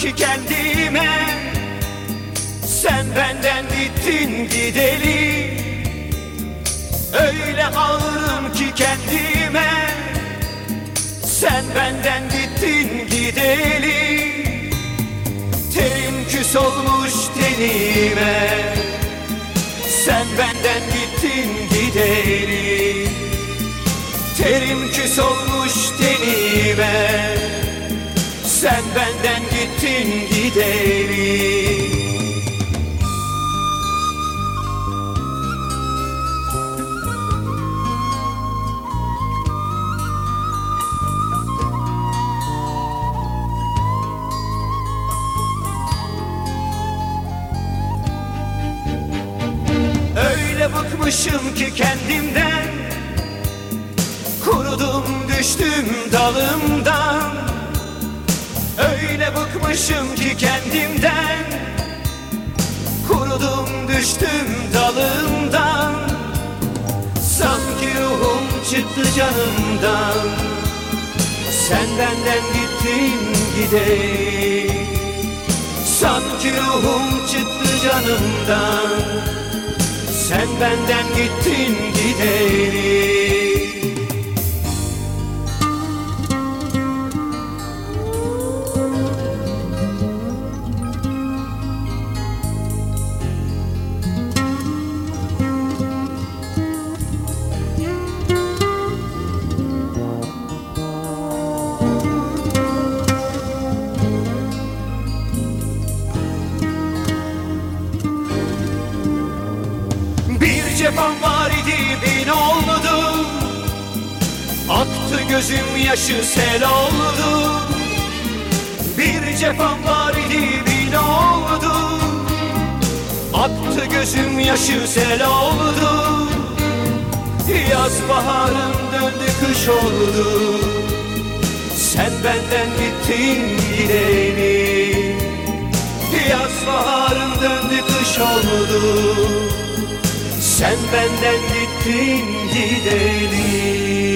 ki kendime. Sen benden gittin gideli. Öyle ağırım ki kendime. Sen benden gittin gideli. Terim küs olmuş tenime. Sen benden gittin gideli. Terim küs olmuş tenime Sen benden gittin gideli Öyle bıkmışım ki kendimden. Kurudum düştüm dalımdan Öyle bıkmışım ki kendimden. Kurudum düştüm dalımdan. Sanki ruhum çıktı canımdan. Sen benden gittin gideyim. Sanki ruhum çıktı canımdan. Sen benden gittin gideri Cefam var idi bin oldu Aktı gözüm yaşı sel oldu Bir cefam var idi bin oldu Aktı gözüm yaşı sel oldu Yaz baharım döndü kış oldu. Sen benden gittin gideni Yaz baharım döndü kış oldu Sen benden gittin gideli